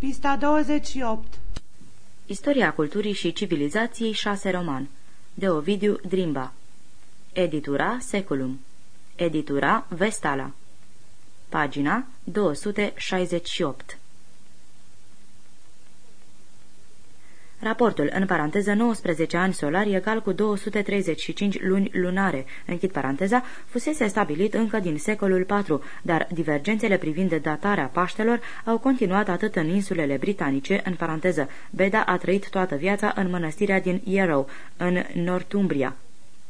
Pista 28 Istoria culturii și civilizației 6 roman. De Ovidiu Drimba. Editura Seculum. Editura Vestala. Pagina 268 Raportul, în paranteză 19 ani solari egal cu 235 luni lunare, închid paranteza, fusese stabilit încă din secolul IV, dar divergențele privind datarea Paștelor au continuat atât în insulele britanice, în paranteză, Beda a trăit toată viața în mănăstirea din Yarrow, în Northumbria,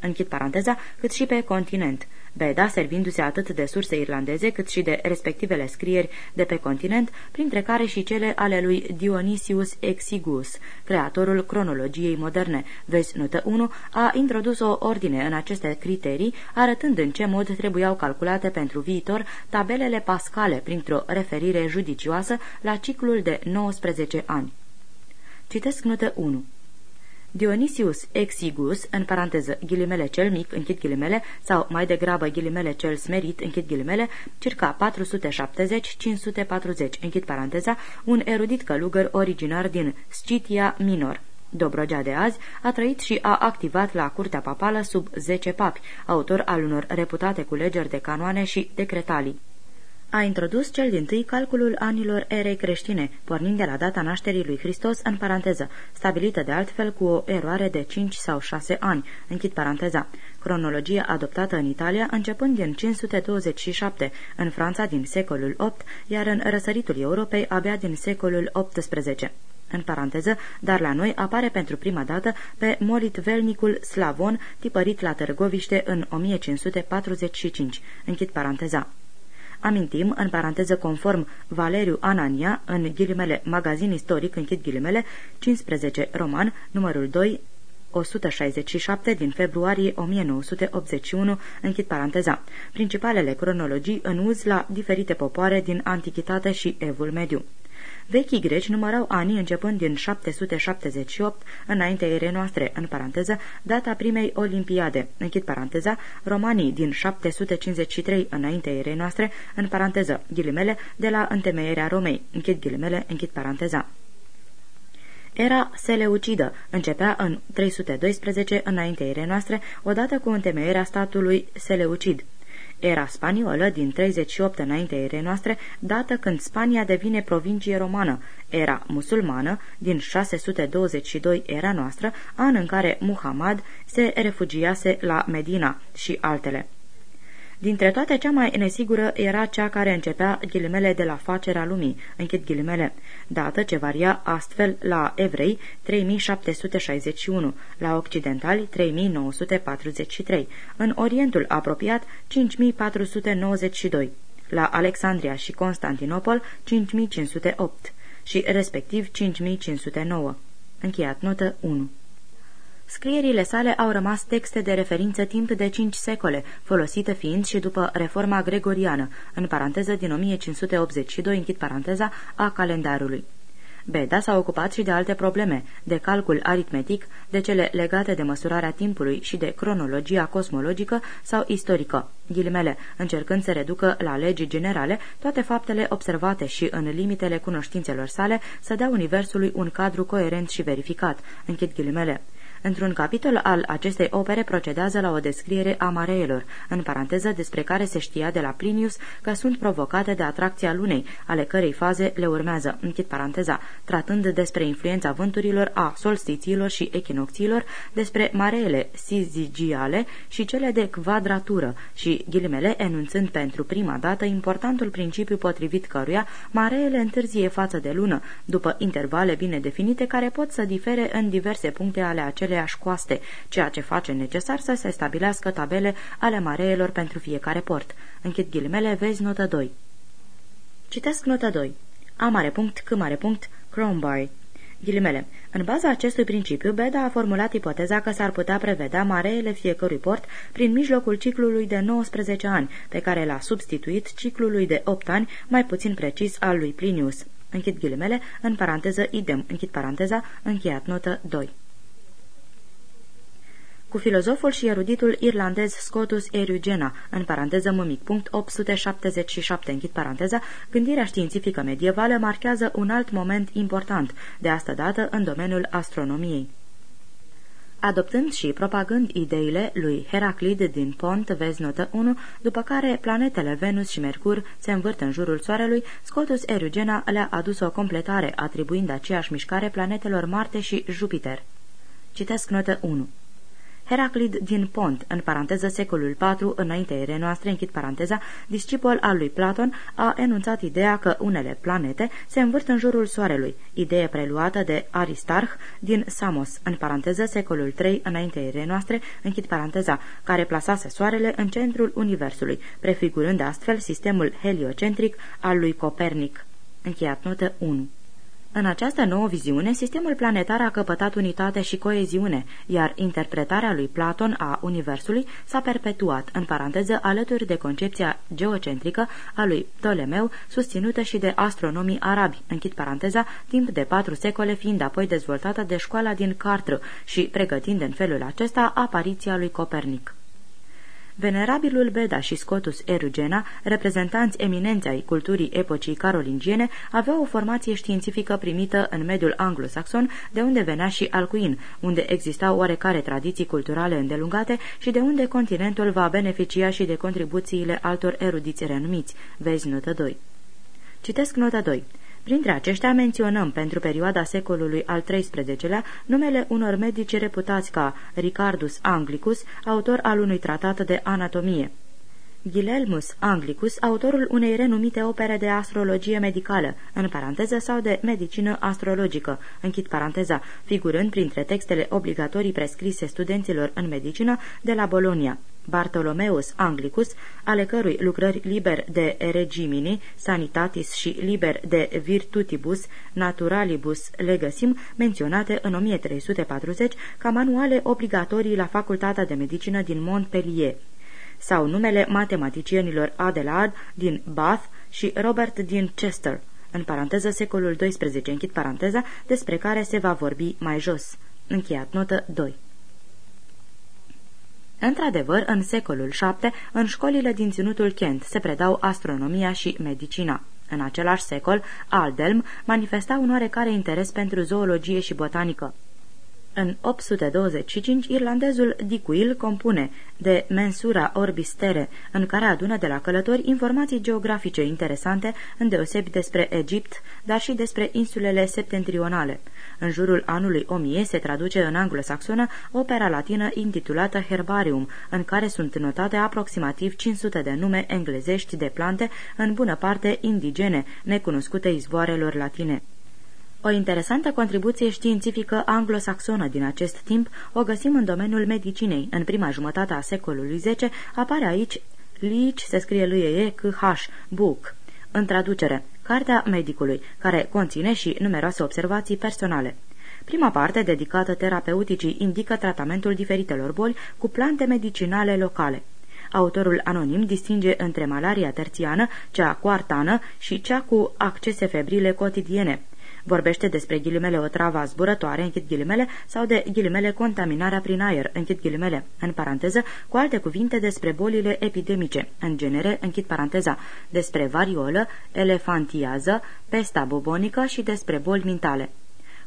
închid paranteza, cât și pe continent. Beda, servindu-se atât de surse irlandeze cât și de respectivele scrieri de pe continent, printre care și cele ale lui Dionysius Exiguus, creatorul cronologiei moderne. Vezi notă 1, a introdus o ordine în aceste criterii, arătând în ce mod trebuiau calculate pentru viitor tabelele pascale printr-o referire judicioasă la ciclul de 19 ani. Citesc notă 1. Dionysius Exigus, în paranteză ghilimele cel mic, închid ghilimele, sau mai degrabă ghilimele cel smerit, închid ghilimele, circa 470-540, închid paranteza, un erudit călugăr originar din Scitia Minor. Dobrogea de azi a trăit și a activat la curtea papală sub 10 papi, autor al unor reputate culegeri de canoane și decretalii a introdus cel din tâi calculul anilor erei creștine, pornind de la data nașterii lui Hristos în paranteză, stabilită de altfel cu o eroare de 5 sau 6 ani, închid paranteza. Cronologia adoptată în Italia începând din 527, în Franța din secolul VIII, iar în răsăritul Europei abia din secolul XVIII în paranteză, dar la noi apare pentru prima dată pe molitvelnicul slavon tipărit la Târgoviște în 1545. Închid paranteza. Amintim, în paranteză conform Valeriu Anania, în ghilimele magazin istoric, închid ghilimele, 15 roman, numărul 2, 167 din februarie 1981, închid paranteza. Principalele cronologii în uz la diferite popoare din Antichitate și Evul Mediu. Vechii greci numărau anii începând din 778 înaintea erei noastre, în paranteză, data primei olimpiade, închid paranteza, romanii din 753 înaintea erei noastre, în paranteză, ghilimele, de la întemeierea Romei, închid ghilimele, închid paranteza. Era Seleucidă, începea în 312 înaintea erei noastre, odată cu întemeierea statului Seleucid. Era spaniolă din 38 înainte erei noastre, dată când Spania devine provincie romană. Era musulmană din 622 era noastră, an în care Muhammad se refugiase la Medina și altele. Dintre toate, cea mai nesigură era cea care începea ghilimele de la facerea lumii, închid ghilimele, dată ce varia astfel la evrei 3761, la occidentali 3943, în Orientul apropiat 5492, la Alexandria și Constantinopol 5508 și respectiv 5509. Încheiat notă 1. Scrierile sale au rămas texte de referință timp de cinci secole, folosite fiind și după reforma gregoriană, în paranteză din 1582, închid paranteza, a calendarului. Beda s-a ocupat și de alte probleme, de calcul aritmetic, de cele legate de măsurarea timpului și de cronologia cosmologică sau istorică, ghilimele, încercând să reducă la legi generale toate faptele observate și, în limitele cunoștințelor sale, să dea universului un cadru coerent și verificat, închid ghilimele. Într-un capitol al acestei opere procedează la o descriere a mareelor, în paranteză despre care se știa de la Plinius că sunt provocate de atracția lunei, ale cărei faze le urmează, închid paranteza, tratând despre influența vânturilor, a solstițiilor și echinocțiilor, despre mareele sizigiale și cele de quadratură și ghilimele enunțând pentru prima dată importantul principiu potrivit căruia mareele întârzie față de lună, după intervale bine definite care pot să difere în diverse puncte ale acelei aceleași coaste, ceea ce face necesar să se stabilească tabele ale mareelor pentru fiecare port. Închid ghilimele, vezi notă 2. Citesc notă 2. A mare punct, C mare punct, Crombie. Ghilimele. În baza acestui principiu, Beda a formulat ipoteza că s-ar putea prevedea mareele fiecărui port prin mijlocul ciclului de 19 ani, pe care l-a substituit ciclului de 8 ani, mai puțin precis, al lui Plinius. Închid ghilimele, în paranteză idem, închid paranteza, încheiat notă 2. Cu filozoful și eruditul irlandez Scotus Erugena, în paranteză mămic, punct 877, închid paranteza, gândirea științifică medievală marchează un alt moment important, de asta dată în domeniul astronomiei adoptând și propagând ideile lui Heraclid din Pont, vezi notă 1, după care planetele Venus și Mercur se învârt în jurul Soarelui, Scotus Erugena le-a adus o completare, atribuind aceeași mișcare planetelor Marte și Jupiter. Citesc notă 1. Heraclid din Pont, în paranteză secolul IV, înainte ere noastre, închid paranteza, discipol al lui Platon, a enunțat ideea că unele planete se învârt în jurul Soarelui, idee preluată de Aristarh din Samos, în paranteză secolul III, înainte ere noastre, închid paranteza, care plasase Soarele în centrul Universului, prefigurând astfel sistemul heliocentric al lui Copernic. Încheiat notă 1 în această nouă viziune, sistemul planetar a căpătat unitate și coeziune, iar interpretarea lui Platon a Universului s-a perpetuat, în paranteză, alături de concepția geocentrică a lui Ptolemeu, susținută și de astronomii arabi, închid paranteza, timp de patru secole fiind apoi dezvoltată de școala din Cartră și pregătind în felul acesta apariția lui Copernic. Venerabilul Beda și Scotus Erugena, reprezentanți eminenți ai culturii epocii carolingiene, aveau o formație științifică primită în mediul anglosaxon, de unde venea și Alcuin, unde existau oarecare tradiții culturale îndelungate și de unde continentul va beneficia și de contribuțiile altor erudiți renumiți. Vezi notă 2. Citesc nota 2. Printre aceștia menționăm pentru perioada secolului al XIII-lea numele unor medici reputați ca Ricardus Anglicus, autor al unui tratat de anatomie. Gilelmus Anglicus, autorul unei renumite opere de astrologie medicală, în paranteză sau de medicină astrologică, închid paranteza, figurând printre textele obligatorii prescrise studenților în medicină de la Bolonia. Bartolomeus Anglicus, ale cărui lucrări liber de regimini, sanitatis și liber de virtutibus naturalibus le găsim menționate în 1340 ca manuale obligatorii la Facultatea de Medicină din Montpellier sau numele matematicienilor Adelard din Bath și Robert din Chester, în paranteză secolul XII, închid paranteza, despre care se va vorbi mai jos. Încheiat notă 2. Într-adevăr, în secolul VII, în școlile din ținutul Kent se predau astronomia și medicina. În același secol, Aldelm manifesta un oarecare interes pentru zoologie și botanică. În 825, irlandezul Dicuil compune de Mensura Orbis Terre, în care adună de la călători informații geografice interesante, îndeosebi despre Egipt, dar și despre insulele septentrionale. În jurul anului 1000 se traduce în anglosaxonă opera latină intitulată Herbarium, în care sunt notate aproximativ 500 de nume englezești de plante, în bună parte indigene, necunoscute izvoarelor latine. O interesantă contribuție științifică anglosaxonă din acest timp o găsim în domeniul medicinei. În prima jumătate a secolului X apare aici Leech, se scrie lui E, C, H, Book, în traducere, Cartea medicului, care conține și numeroase observații personale. Prima parte, dedicată terapeuticii, indică tratamentul diferitelor boli cu plante medicinale locale. Autorul anonim distinge între malaria terțiană, cea cuartană și cea cu accese febrile cotidiene. Vorbește despre ghilimele o travă zburătoare, închid ghilimele, sau de ghilimele contaminarea prin aer, închid ghilimele, în paranteză, cu alte cuvinte despre bolile epidemice, în genere, închid paranteza, despre variolă, elefantiază, pesta bubonică și despre boli mintale.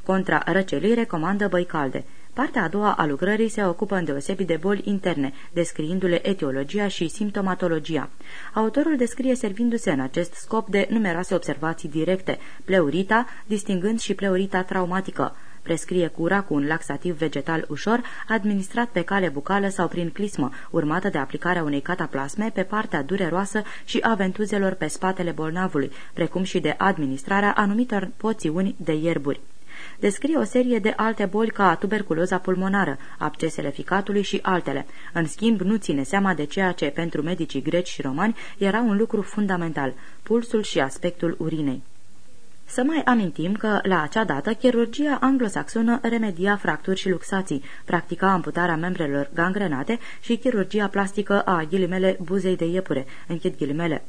Contra răcelii recomandă băi calde. Partea a doua a lucrării se ocupă îndeosebi de boli interne, descriindu-le etiologia și simptomatologia. Autorul descrie servindu-se în acest scop de numeroase observații directe, pleurita, distingând și pleurita traumatică. Prescrie cura cu un laxativ vegetal ușor, administrat pe cale bucală sau prin clismă, urmată de aplicarea unei cataplasme pe partea dureroasă și a ventuzelor pe spatele bolnavului, precum și de administrarea anumitor poțiuni de ierburi descrie o serie de alte boli ca tuberculoza pulmonară, abcesele ficatului și altele. În schimb, nu ține seama de ceea ce pentru medicii greci și romani era un lucru fundamental, pulsul și aspectul urinei. Să mai amintim că, la acea dată, chirurgia anglosaxonă remedia fracturi și luxații, practica amputarea membrelor gangrenate și chirurgia plastică a ghilimele buzei de iepure, închid ghilimele.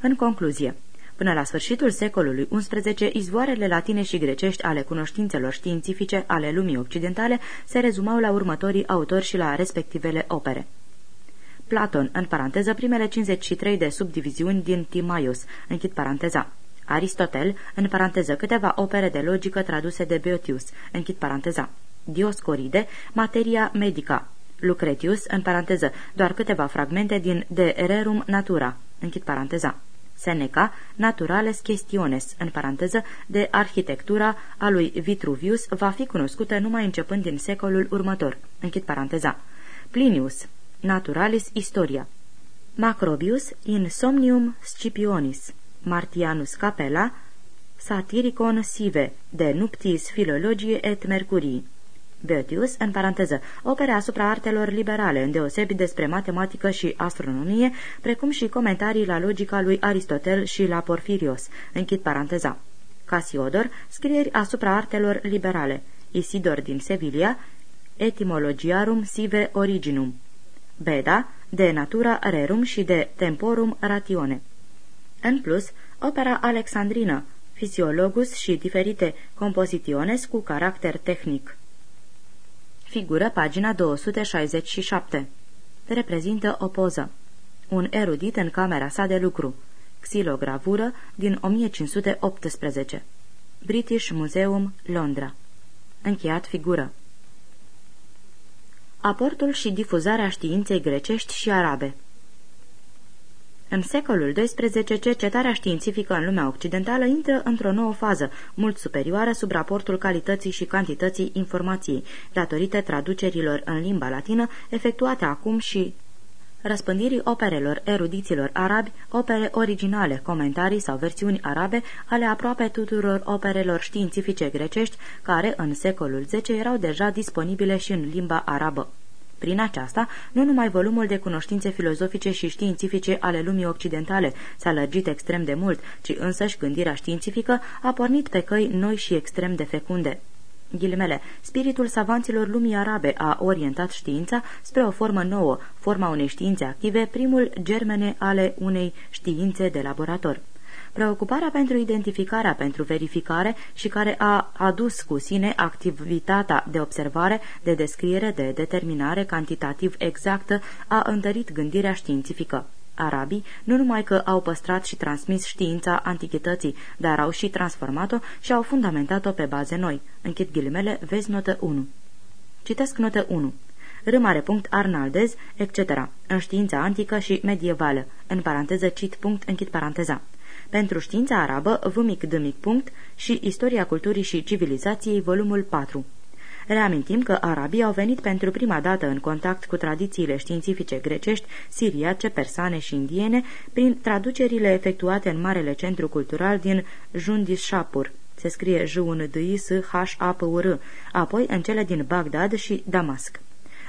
În concluzie, Până la sfârșitul secolului XI, izvoarele latine și grecești ale cunoștințelor științifice ale lumii occidentale se rezumau la următorii autori și la respectivele opere. Platon, în paranteză, primele 53 de subdiviziuni din Timaios, închid paranteza. Aristotel, în paranteză, câteva opere de logică traduse de Beotius, închid paranteza. Dioscoride, materia medica. Lucretius, în paranteză, doar câteva fragmente din De Rerum Natura, închid paranteza. Seneca, Naturales Questiones, în paranteză, de arhitectura a lui Vitruvius va fi cunoscută numai începând din secolul următor, închid paranteza. Plinius, Naturalis Historia. Macrobius in Somnium Scipionis. Martianus Capella, Satiricon Sive, de Nuptis Philologie et Mercurii. Boetius, în paranteză, opere asupra artelor liberale, îndeosebi despre matematică și astronomie, precum și comentarii la logica lui Aristotel și la Porfirios, închid paranteza. Casiodor, scrieri asupra artelor liberale. Isidor din Sevilla, Etymologiarum sive originum. Beda, de natura rerum și de temporum ratione. În plus, opera alexandrină, Fisiologus și diferite compozitiones cu caracter tehnic. Figură pagina 267. Reprezintă o poză. Un erudit în camera sa de lucru. Xilogravură din 1518. British Museum, Londra. Încheiat figură. Aportul și difuzarea științei grecești și arabe în secolul XII, cercetarea științifică în lumea occidentală intră într-o nouă fază, mult superioară sub raportul calității și cantității informației, datorită traducerilor în limba latină, efectuate acum și răspândirii operelor erudiților arabi, opere originale, comentarii sau versiuni arabe ale aproape tuturor operelor științifice grecești, care în secolul X erau deja disponibile și în limba arabă. Prin aceasta, nu numai volumul de cunoștințe filozofice și științifice ale lumii occidentale s-a lărgit extrem de mult, ci însăși gândirea științifică a pornit pe căi noi și extrem de fecunde. Ghilimele, spiritul savanților lumii arabe a orientat știința spre o formă nouă, forma unei științe active, primul germene ale unei științe de laborator. Preocuparea pentru identificarea, pentru verificare și care a adus cu sine activitatea de observare, de descriere, de determinare cantitativ exactă, a întărit gândirea științifică. Arabii nu numai că au păstrat și transmis știința antichității, dar au și transformat-o și au fundamentat-o pe baze noi. Închid ghilimele, vezi notă 1. Citesc notă 1 râmare punct Arnaldez, etc., în știința antică și medievală, în paranteză cit punct închid paranteza pentru știința arabă, vmic dmic punct și Istoria culturii și civilizației, volumul 4. Reamintim că arabii au venit pentru prima dată în contact cu tradițiile științifice grecești, siriace, persane și indiene, prin traducerile efectuate în Marele Centru Cultural din Jundis Shapur, se scrie j u n d i s h a p u r apoi în cele din Bagdad și Damasc.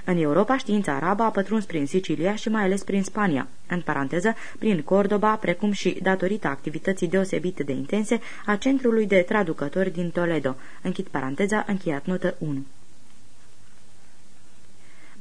În Europa, știința arabă a pătruns prin Sicilia și mai ales prin Spania, în paranteză, prin Cordoba, precum și datorită activității deosebite de intense a Centrului de Traducători din Toledo. Închid paranteza, încheiat notă 1.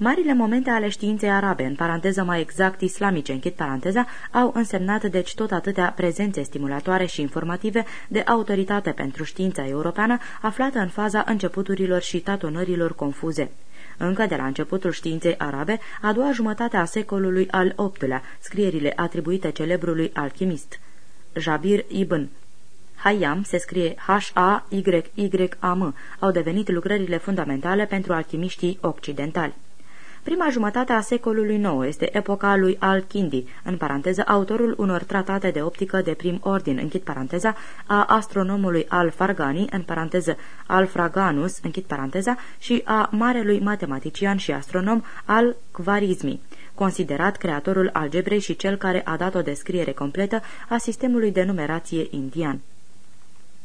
Marile momente ale științei arabe, în paranteză mai exact islamice, închid paranteza, au însemnat deci tot atâtea prezențe stimulatoare și informative de autoritate pentru știința europeană aflată în faza începuturilor și tatonărilor confuze încă de la începutul științei arabe, a doua jumătate a secolului al VIII-lea, scrierile atribuite celebrului alchimist. Jabir ibn Hayam se scrie H-A-Y-Y-A-M, au devenit lucrările fundamentale pentru alchimiștii occidentali. Prima jumătate a secolului IX este epoca lui Al-Kindi, în paranteză autorul unor tratate de optică de prim ordin, închid paranteza, a astronomului Al-Fargani, în paranteză Al-Fraganus, închid paranteza, și a marelui matematician și astronom Al-Khwarizmi considerat creatorul algebrei și cel care a dat o descriere completă a sistemului de numerație indian.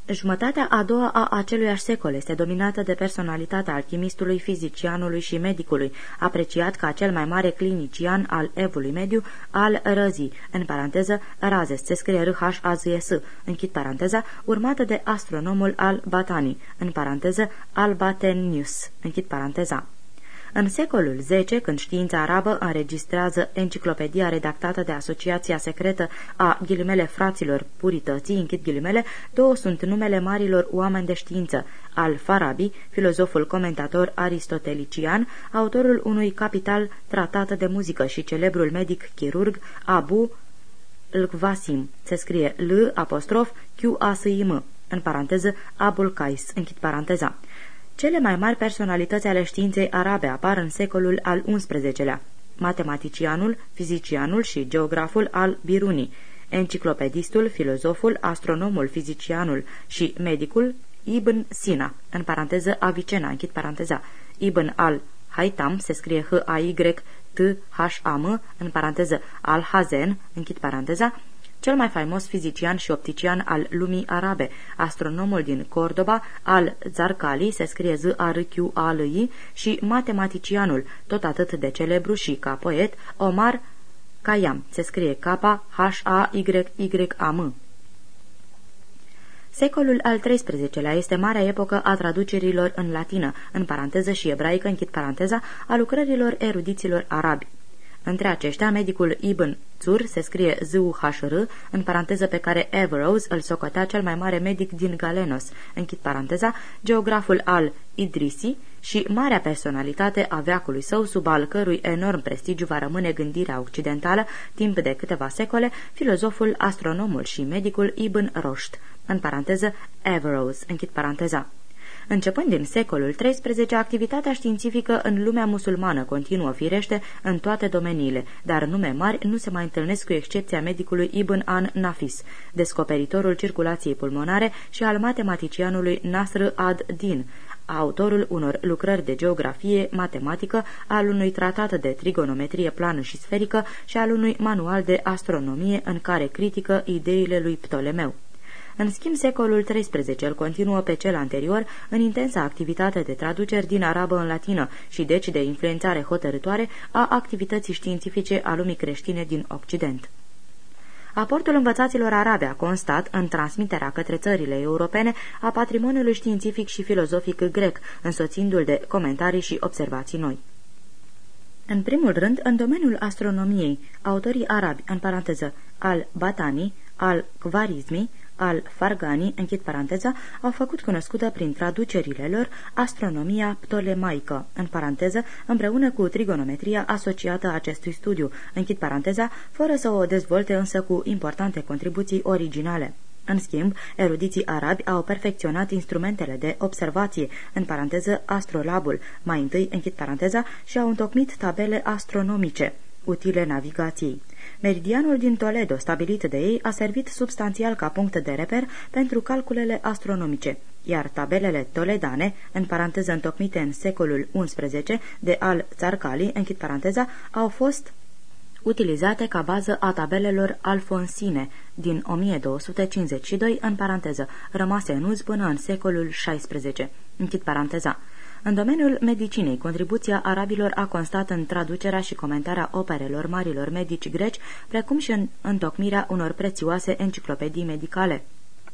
Jumătatea a doua a aceluiași secol este dominată de personalitatea alchimistului, fizicianului și medicului, apreciat ca cel mai mare clinician al evului mediu al răzii, în paranteză Razes, se scrie r h a z s închid paranteza, urmată de astronomul al Batani, în paranteză Albatenius, închid paranteza. În secolul X, când știința arabă înregistrează enciclopedia redactată de Asociația Secretă a ghilimele fraților purității, închid ghilimele, două sunt numele marilor oameni de știință, al Farabi, filozoful comentator aristotelician, autorul unui capital tratat de muzică și celebrul medic chirurg Abu L-Vasim, se scrie L apostrof Q A S I M, în paranteză Abul Kais, închid paranteza. Cele mai mari personalități ale științei arabe apar în secolul al XI-lea. Matematicianul, fizicianul și geograful al Biruni, enciclopedistul, filozoful, astronomul, fizicianul și medicul Ibn Sina, în paranteză Avicena, închid paranteza, Ibn al-Haytam, se scrie H-A-Y-T-H-A-M, în paranteză al-Hazen, închid paranteza, cel mai faimos fizician și optician al lumii arabe, astronomul din Cordoba, al Zarcali, se scrie z a r q a l i și matematicianul, tot atât de celebru și ca poet, Omar Khayyam, se scrie K-H-A-Y-Y-A-M. Secolul al XIII-lea este marea epocă a traducerilor în latină, în paranteză și ebraică, închid paranteza, a lucrărilor erudiților arabi. Între aceștia, medicul Ibn Țur se scrie z u h r în paranteză pe care Averroes îl socotea cel mai mare medic din Galenos, închid paranteza, geograful al Idrisi și marea personalitate a veacului său, sub al cărui enorm prestigiu va rămâne gândirea occidentală timp de câteva secole, filozoful, astronomul și medicul Ibn Roșt, în paranteză Averroes, închid paranteza. Începând din secolul XIII, activitatea științifică în lumea musulmană continuă firește în toate domeniile, dar nume mari nu se mai întâlnesc cu excepția medicului Ibn An Nafis, descoperitorul circulației pulmonare și al matematicianului Nasr ad-Din, autorul unor lucrări de geografie, matematică, al unui tratat de trigonometrie plană și sferică și al unui manual de astronomie în care critică ideile lui Ptolemeu. În schimb, secolul XIII îl continuă pe cel anterior în intensa activitate de traduceri din arabă în latină și deci de influențare hotărătoare a activității științifice a lumii creștine din Occident. Aportul învățaților arabe a constat în transmiterea către țările europene a patrimoniului științific și filozofic grec, însoțindu-l de comentarii și observații noi. În primul rând, în domeniul astronomiei, autorii arabi, în paranteză, al Batani, al Kvarizmi, al Fargani, închid paranteza, au făcut cunoscută prin traducerile lor astronomia ptolemaică, în paranteză, împreună cu trigonometria asociată acestui studiu, închid paranteza, fără să o dezvolte însă cu importante contribuții originale. În schimb, erudiții arabi au perfecționat instrumentele de observație, în paranteză astrolabul, mai întâi închid paranteza, și au întocmit tabele astronomice, utile navigației. Meridianul din Toledo, stabilit de ei, a servit substanțial ca punct de reper pentru calculele astronomice, iar tabelele toledane, în paranteză întocmite în secolul XI de al Țarcali, închid paranteza, au fost utilizate ca bază a tabelelor alfonsine din 1252, în paranteză, rămase în uz până în secolul XVI. Închid paranteza. În domeniul medicinei, contribuția arabilor a constat în traducerea și comentarea operelor marilor medici greci, precum și în întocmirea unor prețioase enciclopedii medicale.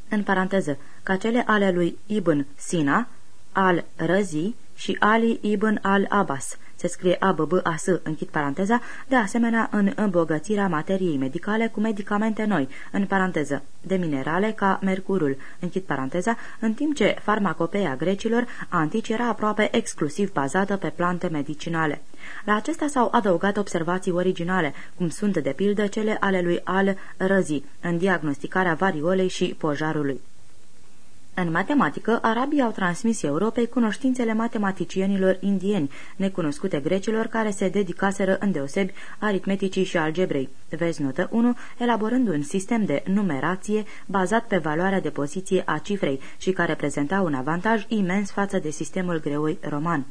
În paranteză, ca cele ale lui Ibn Sina, al Răzi și Ali Ibn al-Abbas, se scrie A-B-B-A-S, închid paranteza, de asemenea în îmbogățirea materiei medicale cu medicamente noi, în paranteză, de minerale ca mercurul, închid paranteza, în timp ce farmacopeia grecilor antici era aproape exclusiv bazată pe plante medicinale. La acestea s-au adăugat observații originale, cum sunt de pildă cele ale lui Al Răzi, în diagnosticarea variolei și pojarului. În matematică, arabii au transmis Europei cunoștințele matematicienilor indieni, necunoscute grecilor care se dedicaseră îndeosebi aritmeticii și algebrei. Vezi notă 1, elaborând un sistem de numerație bazat pe valoarea de poziție a cifrei și care prezenta un avantaj imens față de sistemul greoi roman.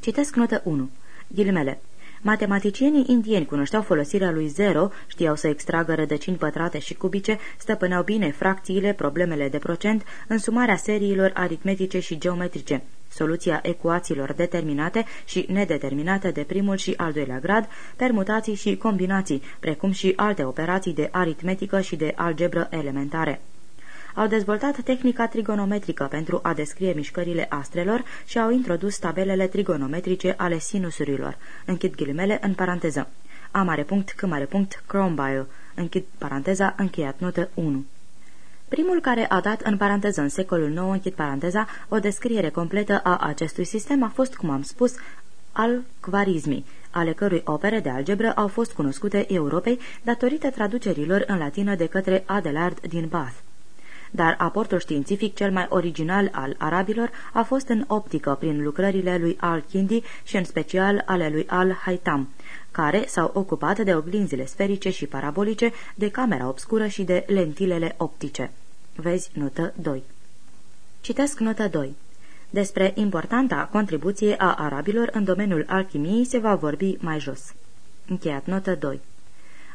Citesc notă 1. Ghilimele. Matematicienii indieni cunoșteau folosirea lui zero, știau să extragă rădăcini pătrate și cubice, stăpâneau bine fracțiile, problemele de procent, însumarea seriilor aritmetice și geometrice, soluția ecuațiilor determinate și nedeterminate de primul și al doilea grad, permutații și combinații, precum și alte operații de aritmetică și de algebră elementare. Au dezvoltat tehnica trigonometrică pentru a descrie mișcările astrelor și au introdus tabelele trigonometrice ale sinusurilor. Închid ghilimele în paranteză. A mare punct, C mare punct, Cronbile. Închid paranteza, încheiat notă 1. Primul care a dat în paranteză în secolul IX, închid paranteza, o descriere completă a acestui sistem a fost, cum am spus, al Quarismi, ale cărui opere de algebră au fost cunoscute Europei datorită traducerilor în latină de către Adelard din Bath. Dar aportul științific cel mai original al arabilor a fost în optică prin lucrările lui Al-Kindi și în special ale lui Al-Haytam, care s-au ocupat de oglinzile sferice și parabolice, de camera obscură și de lentilele optice. Vezi notă 2. Citesc notă 2. Despre importanta contribuție a arabilor în domeniul alchimiei se va vorbi mai jos. Încheiat notă 2.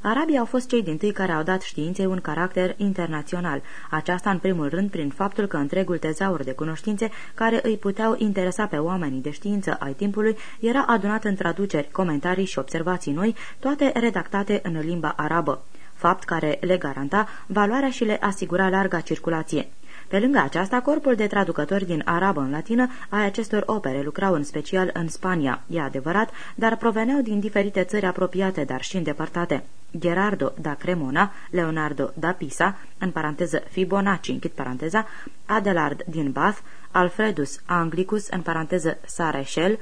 Arabii au fost cei din tâi care au dat științei un caracter internațional, aceasta în primul rând prin faptul că întregul tezaur de cunoștințe care îi puteau interesa pe oamenii de știință ai timpului era adunat în traduceri, comentarii și observații noi, toate redactate în limba arabă fapt care le garanta valoarea și le asigura larga circulație. Pe lângă aceasta, corpul de traducători din arabă în latină ai acestor opere lucrau în special în Spania, e adevărat, dar proveneau din diferite țări apropiate, dar și îndepărtate. Gerardo da Cremona, Leonardo da Pisa, în paranteză Fibonacci, închid paranteza, Adelard din Bath, Alfredus Anglicus, în paranteză Sarechel,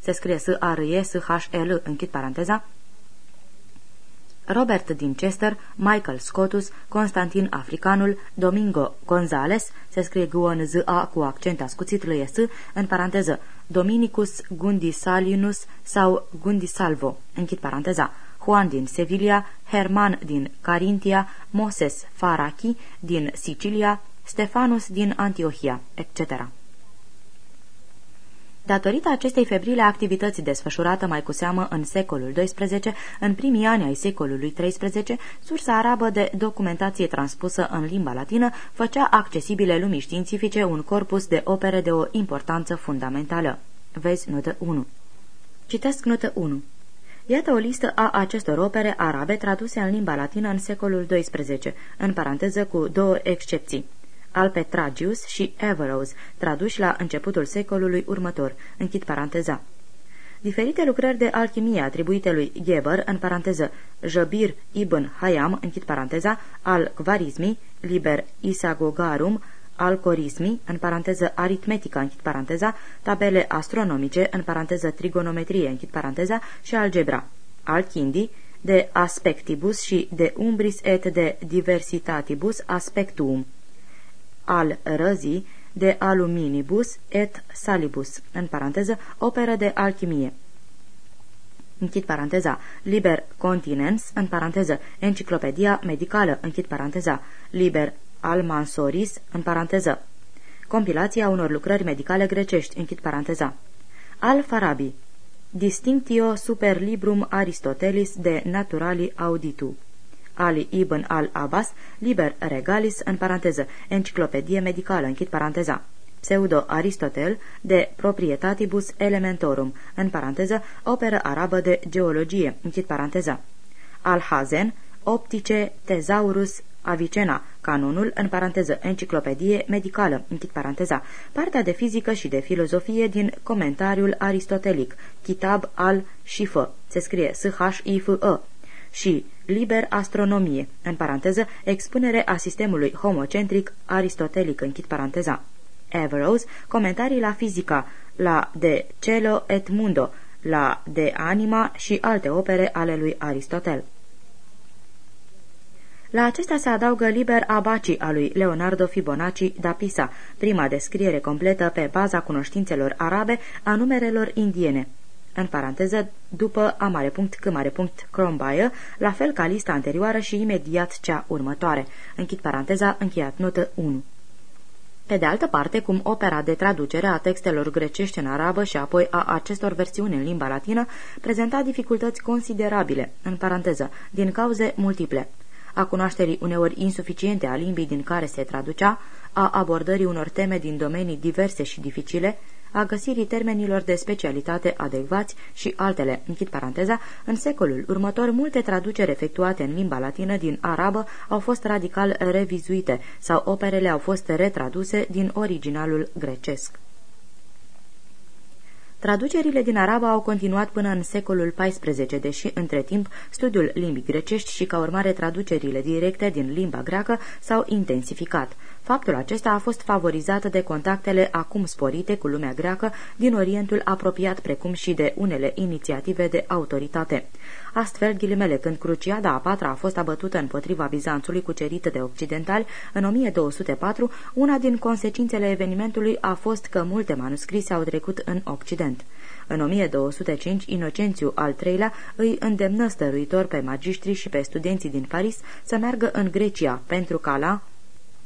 se scrie S-A-R-E-S-H-L, închid paranteza, Robert din Chester, Michael Scotus, Constantin Africanul, Domingo Gonzales, se scrie z a cu accent ascuțit l S, în paranteză, Dominicus Gundisalinus sau Gundisalvo, închid paranteza, Juan din Sevilla, Herman din Carintia, Moses Farachi din Sicilia, Stefanus din Antiohia, etc. Datorită acestei febrile activități desfășurată mai cu seamă în secolul XII, în primii ani ai secolului XIII, sursa arabă de documentație transpusă în limba latină făcea accesibile lumii științifice un corpus de opere de o importanță fundamentală. Vezi notă 1. Citesc notă 1. Iată o listă a acestor opere arabe traduse în limba latină în secolul XII, în paranteză cu două excepții. Alpetragius și Averroes, traduși la începutul secolului următor. Închid paranteza. Diferite lucrări de alchimie atribuite lui Geber, în paranteză, Jabir ibn Hayam, închid paranteza, al Kvarizmi, liber Isagogarum, al Corismi, în paranteză aritmetica, închid paranteza, tabele astronomice, în paranteză trigonometrie, închid paranteza, și algebra. Al Kindi, de aspectibus și de umbris et de diversitatibus aspectuum al răzii de aluminibus et salibus, în paranteză, operă de alchimie. Închid paranteza. Liber Continens, în paranteză, Enciclopedia Medicală, închid paranteza. Liber Almansoris, în paranteză. Compilația unor lucrări medicale grecești, închid paranteza. Al Farabi. Distinctio super librum Aristotelis de naturali auditu. Ali ibn al-Abbas, Liber Regalis, în paranteză, Enciclopedie Medicală, închid paranteza. Pseudo-Aristotel, de Proprietatibus Elementorum, în paranteză, operă arabă de geologie, închid paranteza. Al-Hazen, Optice Tezaurus Avicena, canonul, în paranteză, enciclopedie medicală, închid paranteza, partea de fizică și de filozofie din comentariul aristotelic, Kitab al-Shifă, se scrie S-H-I-F-E, și liber astronomie, în paranteză, expunere a sistemului homocentric aristotelic, închid paranteza. Averroes, comentarii la fizica, la De Celo et Mundo, la De Anima și alte opere ale lui Aristotel. La acestea se adaugă Liber Abaci a lui Leonardo Fibonacci da Pisa, prima descriere completă pe baza cunoștințelor arabe a numerelor indiene în paranteză, după A mare punct, C mare punct, Crombaie, la fel ca lista anterioară și imediat cea următoare. Închid paranteza, încheiat notă 1. Pe de altă parte, cum opera de traducere a textelor grecești în arabă și apoi a acestor versiuni în limba latină prezenta dificultăți considerabile, în paranteză, din cauze multiple. A cunoașterii uneori insuficiente a limbii din care se traducea, a abordării unor teme din domenii diverse și dificile, a găsirii termenilor de specialitate adecvați și altele. Închid paranteza, în secolul următor, multe traduceri efectuate în limba latină din arabă au fost radical revizuite sau operele au fost retraduse din originalul grecesc. Traducerile din arabă au continuat până în secolul XIV, deși, între timp, studiul limbii grecești și, ca urmare, traducerile directe din limba greacă s-au intensificat. Faptul acesta a fost favorizat de contactele acum sporite cu lumea greacă din Orientul apropiat, precum și de unele inițiative de autoritate. Astfel, ghilimele, când Cruciada a patra a fost abătută împotriva Bizanțului cucerită de occidentali în 1204, una din consecințele evenimentului a fost că multe manuscrise au trecut în Occident. În 1205, Inocențiu al III-lea îi îndemnă stăruitor pe magistri și pe studenții din Paris să meargă în Grecia, pentru ca la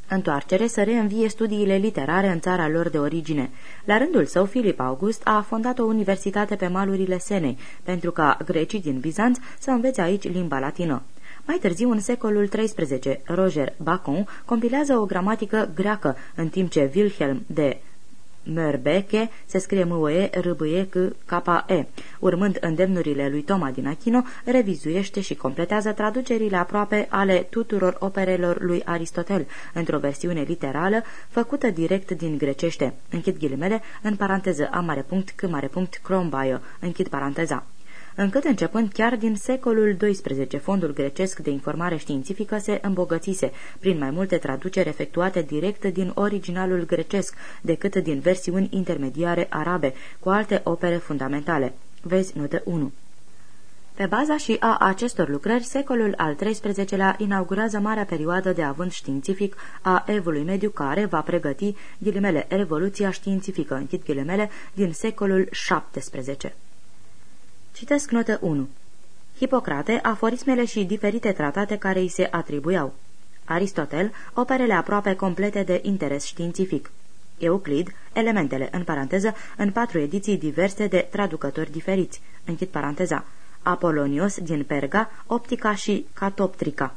întoarcere să reînvie studiile literare în țara lor de origine. La rândul său, Filip August a fondat o universitate pe malurile Senei, pentru ca grecii din Bizanț să învețe aici limba latină. Mai târziu, în secolul XIII, Roger Bacon compilează o gramatică greacă, în timp ce Wilhelm de Merbeche se scrie m o e r b e c k e. Urmând îndemnurile lui Toma din Achino, revizuiește și completează traducerile aproape ale tuturor operelor lui Aristotel, într-o versiune literală făcută direct din grecește. Închid ghilimele, în paranteză a mare punct, c mare punct, crombaio, închid paranteza încât începând chiar din secolul XII, fondul grecesc de informare științifică se îmbogățise prin mai multe traduceri efectuate direct din originalul grecesc decât din versiuni intermediare arabe, cu alte opere fundamentale. Vezi notă 1. Pe baza și a acestor lucrări, secolul al XIII-lea inaugurează marea perioadă de avânt științific a evului mediu care va pregăti, ghilimele, revoluția științifică, închid ghilimele, din secolul XVII. Citesc notă 1. Hipocrate, aforismele și diferite tratate care îi se atribuiau. Aristotel, operele aproape complete de interes științific. Euclid, elementele, în paranteză, în patru ediții diverse de traducători diferiți. Închid paranteza. Apolonios din Perga, optica și catoptrica.